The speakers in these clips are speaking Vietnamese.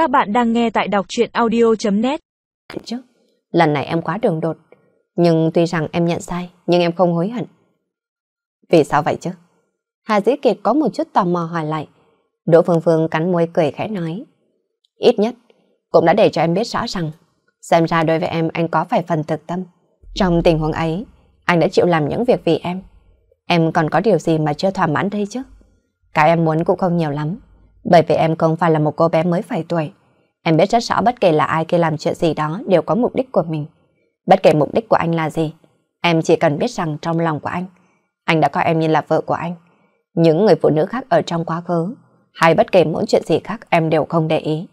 Các bạn đang nghe tại đọc truyện audio.net Chứ, lần này em quá đường đột. Nhưng tuy rằng em nhận sai, nhưng em không hối hận. Vì sao vậy chứ? Hà Dĩ Kiệt có một chút tò mò hỏi lại. Đỗ Phương Phương cắn môi cười khẽ nói. Ít nhất, cũng đã để cho em biết rõ rằng, xem ra đối với em anh có phải phần thực tâm. Trong tình huống ấy, anh đã chịu làm những việc vì em. Em còn có điều gì mà chưa thỏa mãn đây chứ? Cái em muốn cũng không nhiều lắm. Bởi vì em không phải là một cô bé mới vài tuổi. Em biết rất rõ bất kể là ai khi làm chuyện gì đó đều có mục đích của mình. Bất kể mục đích của anh là gì, em chỉ cần biết rằng trong lòng của anh, anh đã coi em như là vợ của anh. Những người phụ nữ khác ở trong quá khứ, hay bất kể mỗi chuyện gì khác em đều không để ý.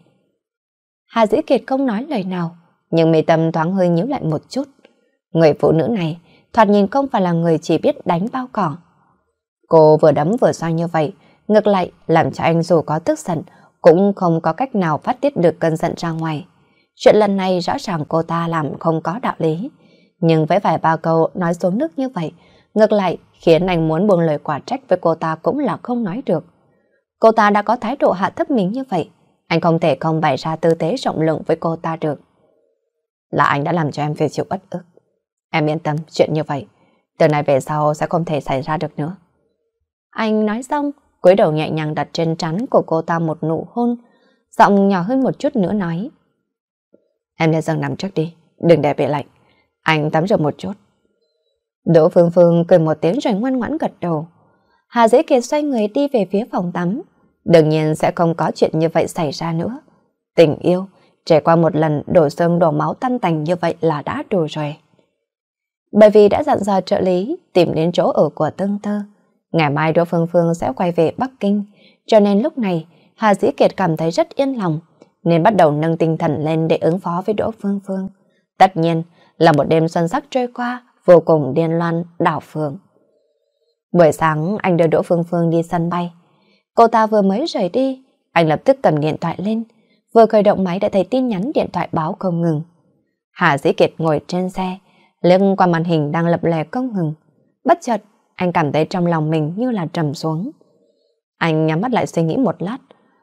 Hà Dĩ Kiệt không nói lời nào, nhưng mê tâm thoáng hơi nhíu lại một chút. Người phụ nữ này thoạt nhìn không phải là người chỉ biết đánh bao cỏ. Cô vừa đấm vừa xoay như vậy, ngược lại làm cho anh dù có tức giận cũng không có cách nào phát tiết được cơn giận ra ngoài. Chuyện lần này rõ ràng cô ta làm không có đạo lý, nhưng với vài ba câu nói xuống nước như vậy, ngược lại khiến anh muốn buông lời quả trách với cô ta cũng là không nói được. Cô ta đã có thái độ hạ thấp mình như vậy, anh không thể không bày ra tư thế rộng lượng với cô ta được. Là anh đã làm cho em phải chịu bất ức. Em yên tâm, chuyện như vậy, từ nay về sau sẽ không thể xảy ra được nữa. Anh nói xong, cúi đầu nhẹ nhàng đặt trên trán của cô ta một nụ hôn, giọng nhỏ hơn một chút nữa nói. Em lên giường nằm trước đi, đừng để bị lạnh. Anh tắm rửa một chút. Đỗ Phương Phương cười một tiếng rồi ngoan ngoãn gật đầu. Hà Dĩ Kiệt xoay người đi về phía phòng tắm. Đương nhiên sẽ không có chuyện như vậy xảy ra nữa. Tình yêu, trải qua một lần đổ xương đổ máu tan tành như vậy là đã đủ rồi. Bởi vì đã dặn dò trợ lý tìm đến chỗ ở của Tương Tơ. Ngày mai Đỗ Phương Phương sẽ quay về Bắc Kinh, cho nên lúc này Hà Dĩ Kiệt cảm thấy rất yên lòng, nên bắt đầu nâng tinh thần lên để ứng phó với Đỗ Phương Phương. Tất nhiên là một đêm xuân sắc trôi qua, vô cùng điên loan, đảo phương. Buổi sáng anh đưa Đỗ Phương Phương đi sân bay. Cô ta vừa mới rời đi, anh lập tức cầm điện thoại lên, vừa khởi động máy đã thấy tin nhắn điện thoại báo không ngừng. Hà Dĩ Kiệt ngồi trên xe, lưng qua màn hình đang lập lè không ngừng. Bất chợt, anh cảm thấy trong lòng mình như là trầm xuống. Anh nhắm mắt lại suy nghĩ một lát,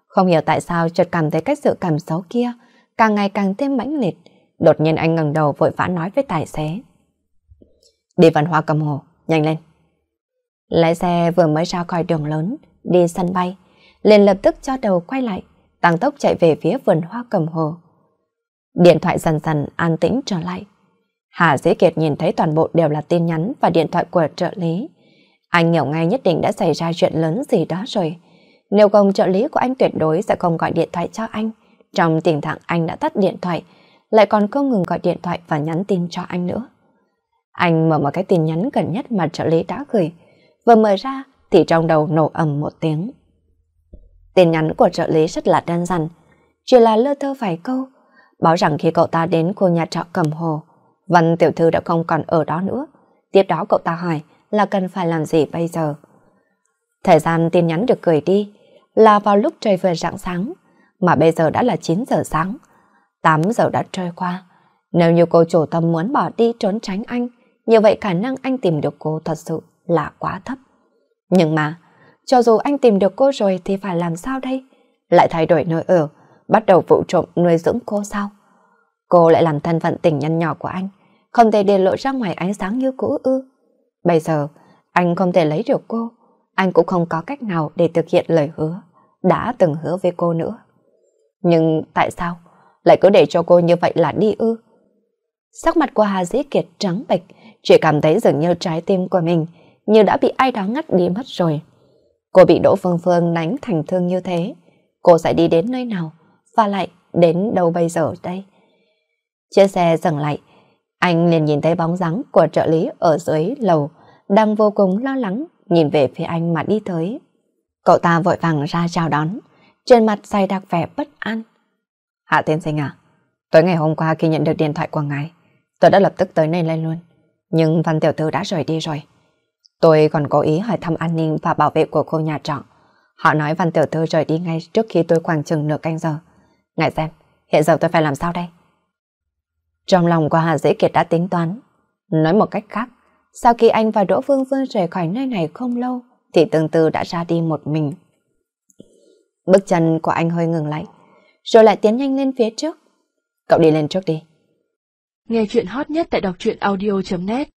không hiểu tại sao chợt cảm thấy cách sự cảm xấu kia càng ngày càng thêm mãnh liệt. Đột nhiên anh ngẩng đầu vội vã nói với tài xế. Đi văn hoa cầm hồ, nhanh lên. Lái xe vừa mới ra khỏi đường lớn, đi sân bay, liền lập tức cho đầu quay lại, tăng tốc chạy về phía vườn hoa cầm hồ. Điện thoại dần dần an tĩnh trở lại. Hà Dĩ Kiệt nhìn thấy toàn bộ đều là tin nhắn và điện thoại của trợ lý. Anh hiểu ngay nhất định đã xảy ra chuyện lớn gì đó rồi. Nếu không trợ lý của anh tuyệt đối sẽ không gọi điện thoại cho anh. Trong tình trạng anh đã tắt điện thoại, lại còn không ngừng gọi điện thoại và nhắn tin cho anh nữa. Anh mở một cái tin nhắn gần nhất mà trợ lý đã gửi. Vừa mở ra thì trong đầu nổ ầm một tiếng. Tin nhắn của trợ lý rất là đơn giản, chỉ là lơ thơ vài câu, báo rằng khi cậu ta đến khu nhà trọ cầm hồ, Văn tiểu thư đã không còn ở đó nữa. Tiếp đó cậu ta hỏi là cần phải làm gì bây giờ. Thời gian tin nhắn được gửi đi là vào lúc trời vừa rạng sáng, mà bây giờ đã là 9 giờ sáng. 8 giờ đã trôi qua. Nếu như cô chủ tâm muốn bỏ đi trốn tránh anh, như vậy khả năng anh tìm được cô thật sự là quá thấp. Nhưng mà, cho dù anh tìm được cô rồi thì phải làm sao đây? Lại thay đổi nơi ở, bắt đầu vụ trộm nuôi dưỡng cô sao? Cô lại làm thân phận tình nhân nhỏ của anh, không thể để lộ ra ngoài ánh sáng như cũ ư. Bây giờ, anh không thể lấy được cô, anh cũng không có cách nào để thực hiện lời hứa, đã từng hứa với cô nữa. Nhưng tại sao lại cứ để cho cô như vậy là đi ư? Sắc mặt của Hà Dĩ Kiệt trắng bệch, chỉ cảm thấy dường như trái tim của mình như đã bị ai đó ngắt đi mất rồi. Cô bị Đỗ Phương Phương đánh thành thương như thế, cô sẽ đi đến nơi nào và lại đến đâu bây giờ đây? Chiếc xe dừng lại, anh liền nhìn thấy bóng dáng của trợ lý ở dưới lầu, đang vô cùng lo lắng nhìn về phía anh mà đi tới. Cậu ta vội vàng ra chào đón, trên mặt say đặc vẻ bất an. Hạ tiên sinh à, tối ngày hôm qua khi nhận được điện thoại của ngài, tôi đã lập tức tới nơi lên luôn. Nhưng Văn Tiểu Thư đã rời đi rồi. Tôi còn cố ý hỏi thăm an ninh và bảo vệ của khu nhà trọ. Họ nói Văn Tiểu Thư rời đi ngay trước khi tôi khoảng chừng nửa canh giờ. Ngài xem, hiện giờ tôi phải làm sao đây? Trong lòng của Hà Dĩ Kiệt đã tính toán. Nói một cách khác, sau khi anh và Đỗ Phương Phương rời khỏi nơi này không lâu, thì tương tư đã ra đi một mình. Bước chân của anh hơi ngừng lại. rồi lại tiến nhanh lên phía trước. Cậu đi lên trước đi. Nghe chuyện hot nhất tại đọc truyện audio.net